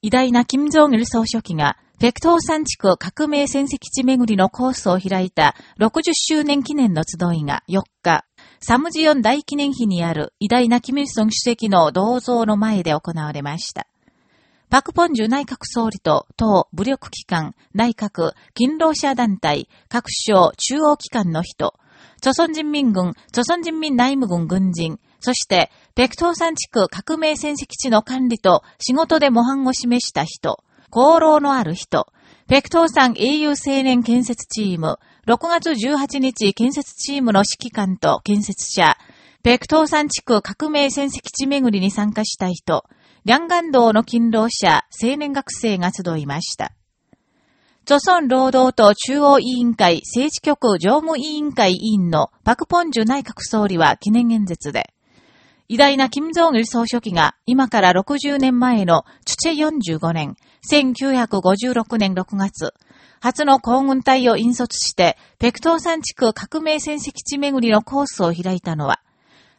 偉大な金正日総書記が、北東山地区革命戦績地巡りのコースを開いた60周年記念の集いが4日、サムジヨン大記念碑にある偉大なキム・イルソン主席の銅像の前で行われました。パクポンジュ内閣総理と党、武力機関、内閣、勤労者団体、各省、中央機関の人、朝鮮人民軍、朝鮮人民内務軍軍人、そして、北東山地区革命戦績地の管理と仕事で模範を示した人、功労のある人、北東山英雄青年建設チーム、6月18日建設チームの指揮官と建設者、北東山地区革命戦績地巡りに参加した人、両岸道の勤労者、青年学生が集いました。朝鮮労働党中央委員会政治局常務委員会委員のパクポンジュ内閣総理は記念演説で、偉大な金正日総書記が今から60年前のチュチェ45年、1956年6月、初の皇軍隊を引率して、北東山地区革命戦績地巡りのコースを開いたのは、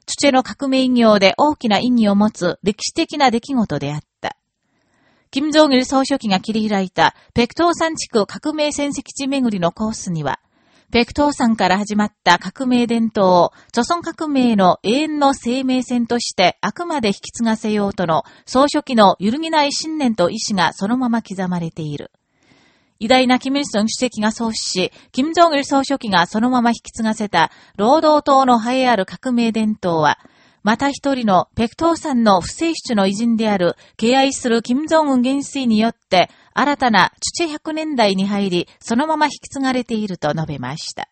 チュチェの革命業で大きな意義を持つ歴史的な出来事であった。金正日総書記が切り開いた北東山地区革命戦績地巡りのコースには、北東山から始まった革命伝統を、著孫革命の永遠の生命線としてあくまで引き継がせようとの総書記の揺るぎない信念と意志がそのまま刻まれている。偉大なキム・イルソン主席が創始し、金正日総書記がそのまま引き継がせた労働党の栄えある革命伝統は、また一人のペクトーさんの不正室の偉人である敬愛する金正恩元帥によって新たな土100年代に入り、そのまま引き継がれていると述べました。